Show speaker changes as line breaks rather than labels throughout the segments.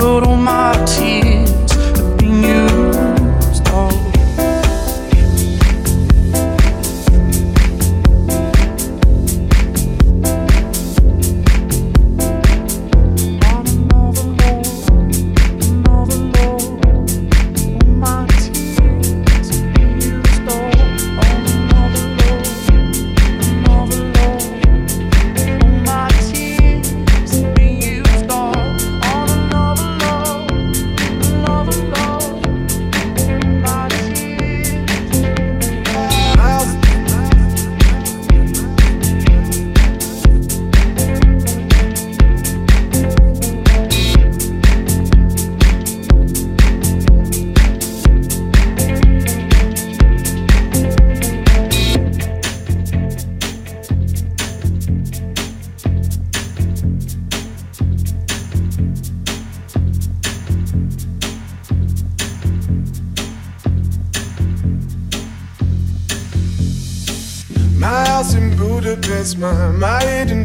but on.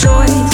joy.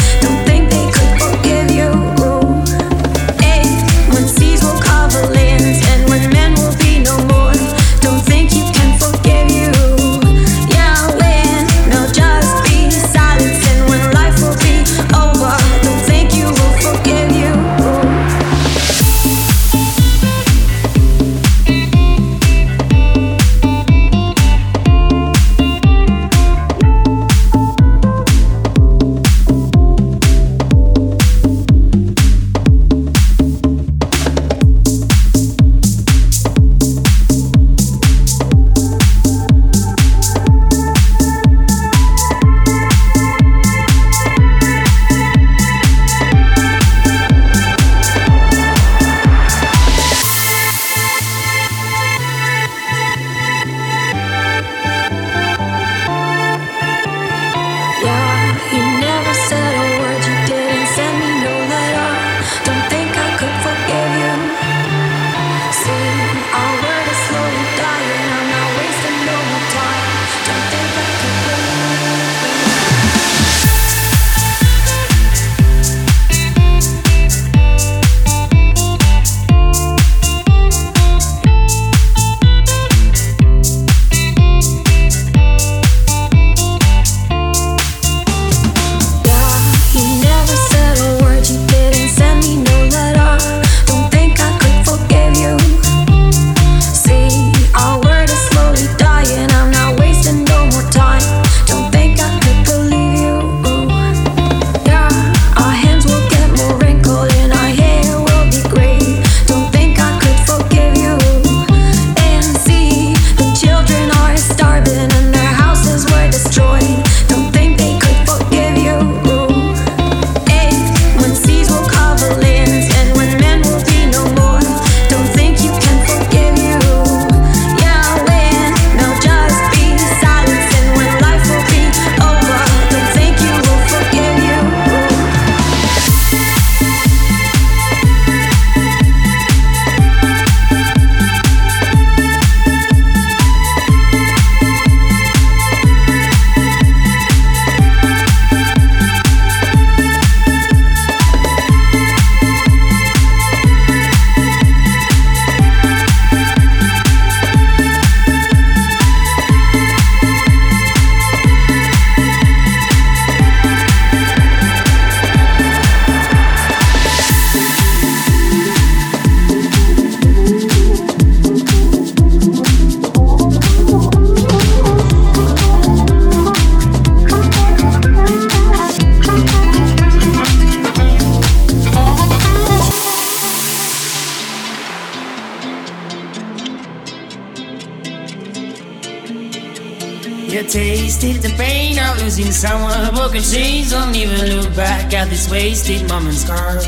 Wasted moment's scars.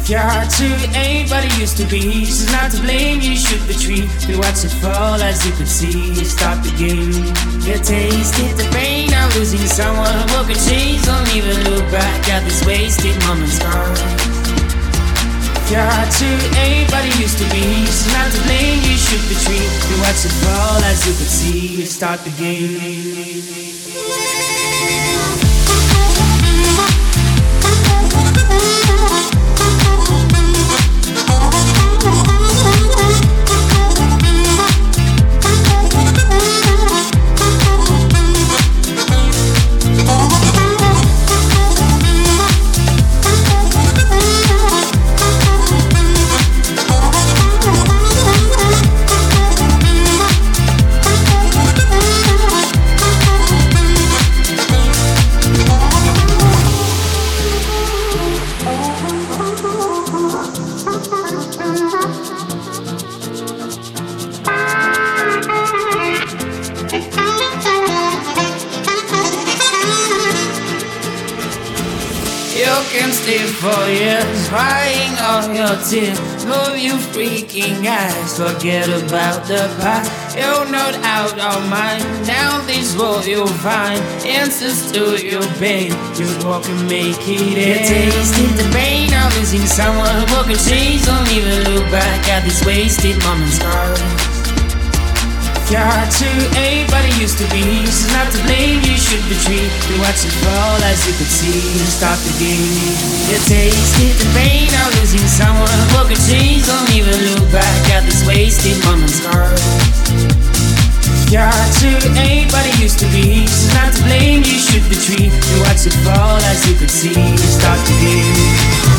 If your heart too ain't what it used to be, she's not to blame. You shoot the tree. We watch it fall as you could see. You Stop the game. You tasted the pain of losing someone. Broken chains don't even look back at this wasted moment's scars. Your heart to ain't what it used to be. She's not to blame, you shoot the tree. You watch it fall as you could see. You Start the game. Your. Move you freaking eyes, forget about the past. You're not out of mind. Now this road you'll find answers to your pain. Just walk and make it end. Tasting the pain of losing someone. Broken chains, don't even look back at this wasted moment's. Your heart to it used to be. She's not to blame, you should retreat. You watch it fall as you could see. Stop the game. You tasted the pain of losing someone. Broken chains, don't even look back at this wasted moment's scars. Your heart to it used to be. She's not to blame, you should retreat. You watch it fall as you could see. Stop the game.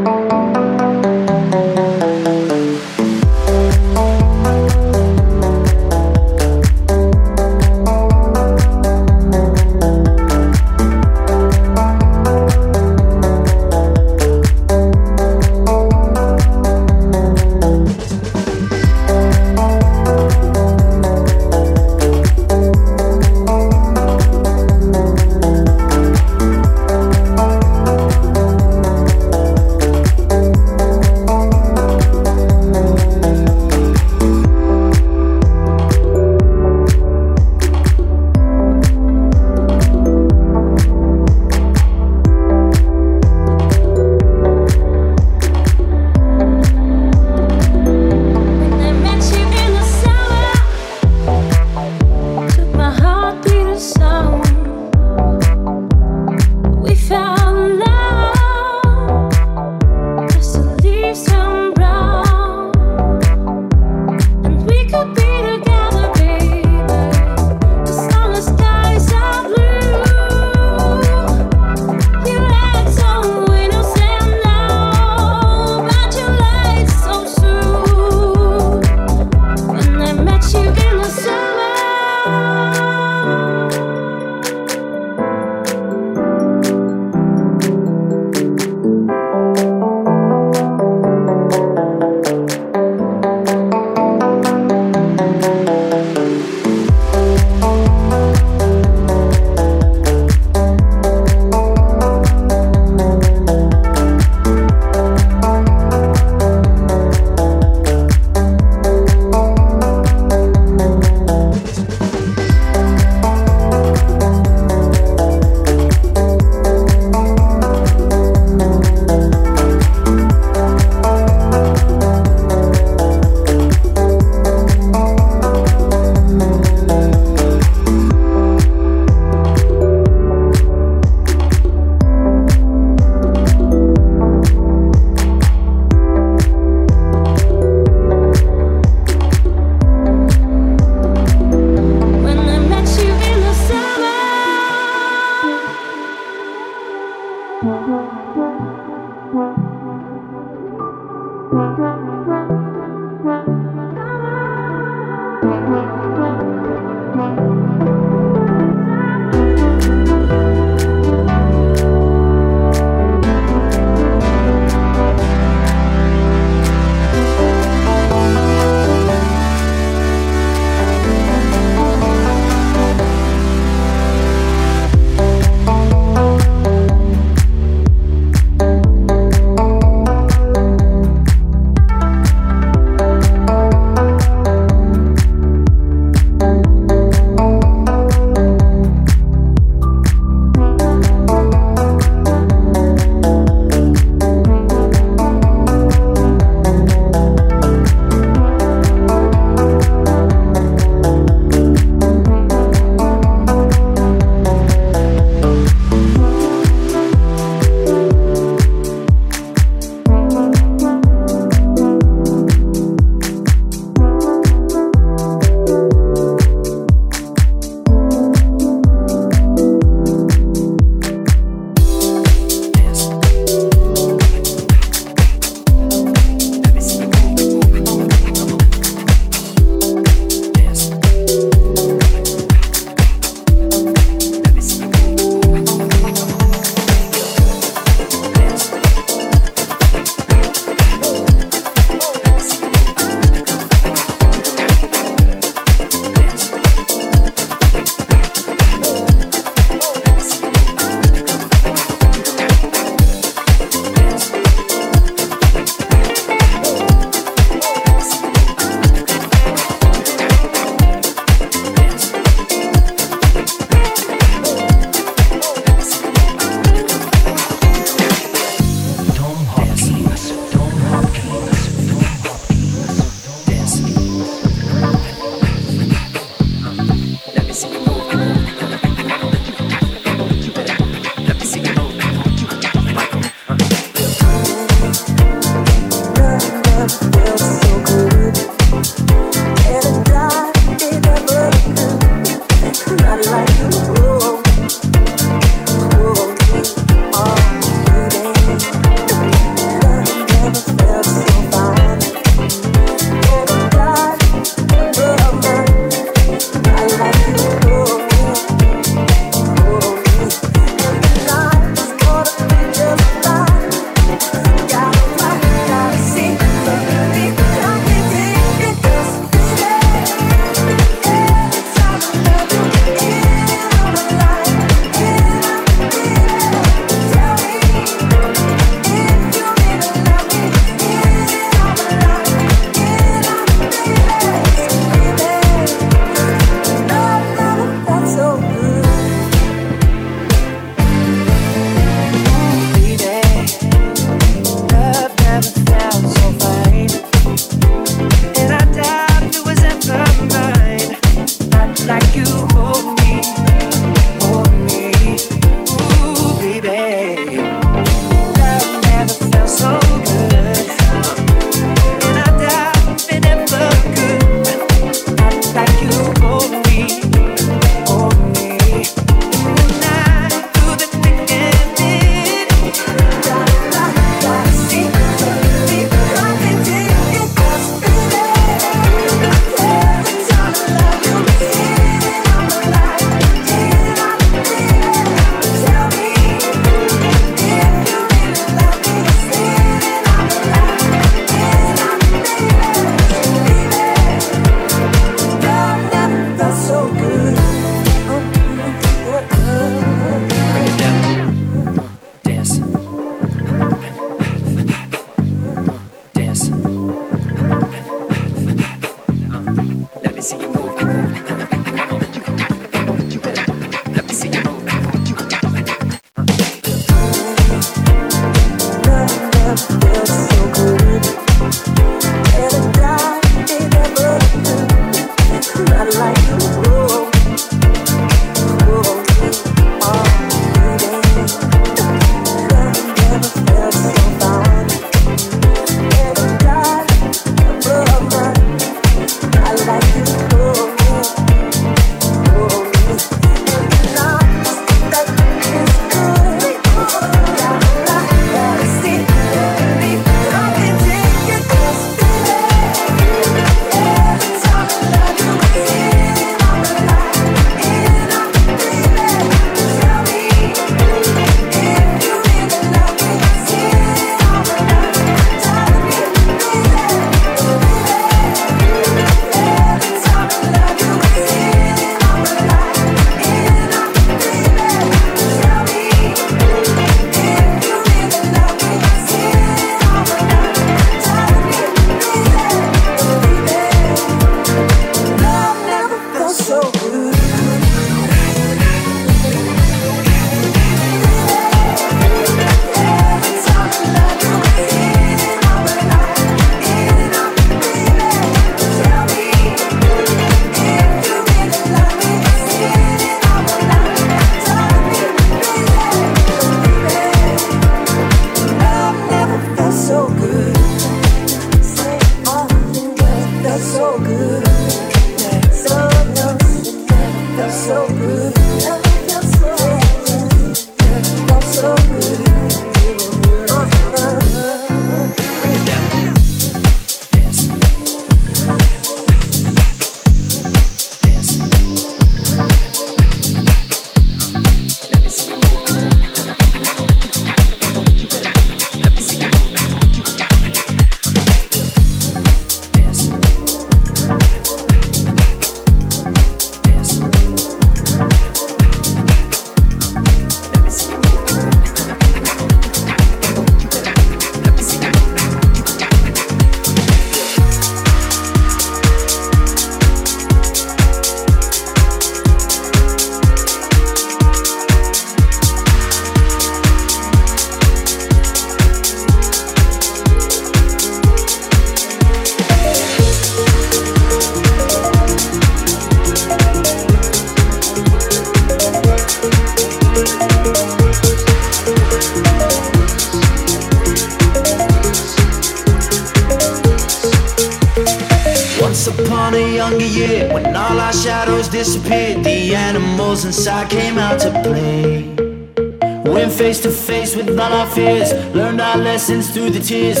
Lessons through the tears.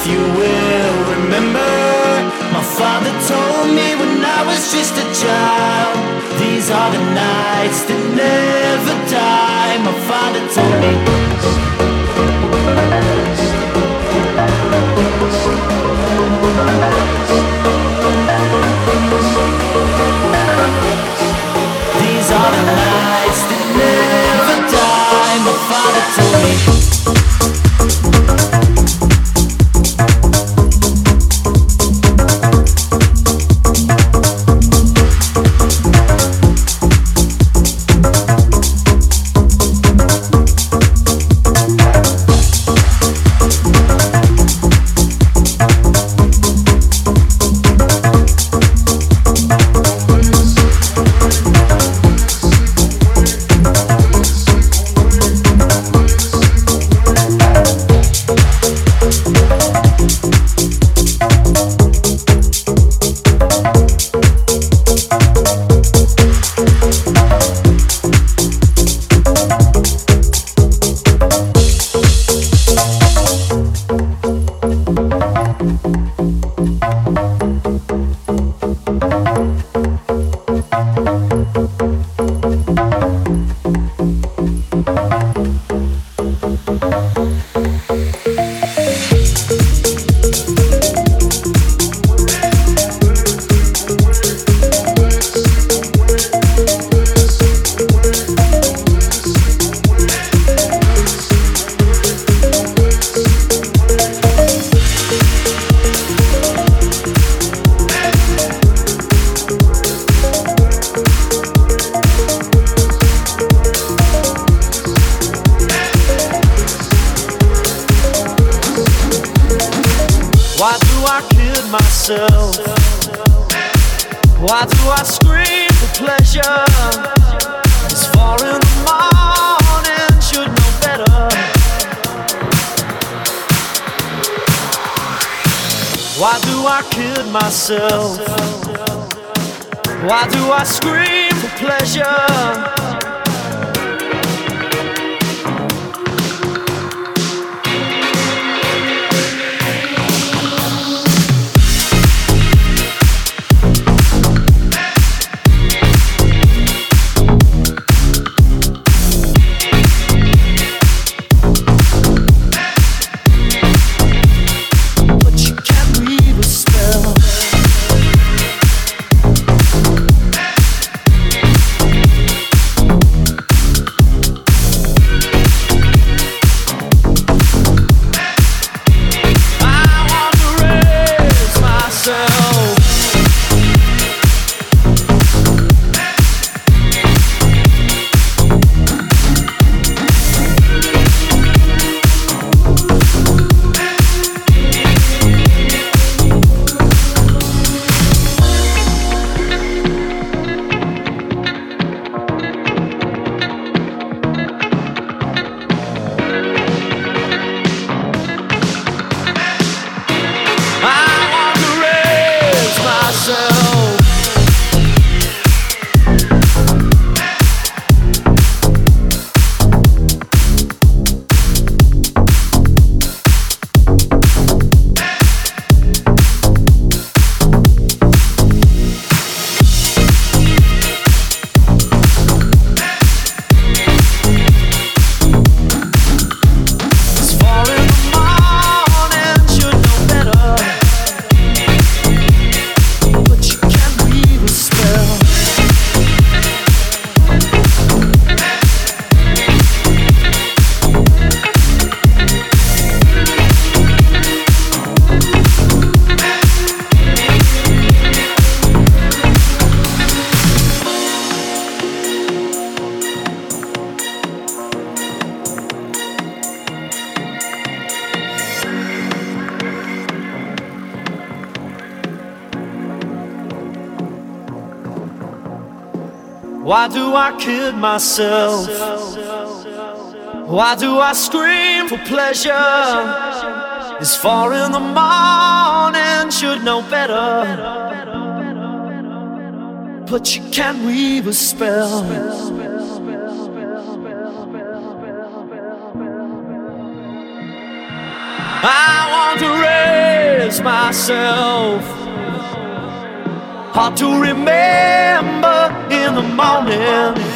if you will remember. My father told me when I was just a child, these are the nights.
Why do I kid myself? Why do I scream for pleasure? It's far in the morning, should know better. Why do I kid myself?
Why do I scream for pleasure? Why do I kid myself? Why do I scream for pleasure? It's far in the
morning, should know better. But
you can't weave a spell. I want to raise myself. Hard to
remember in the
morning.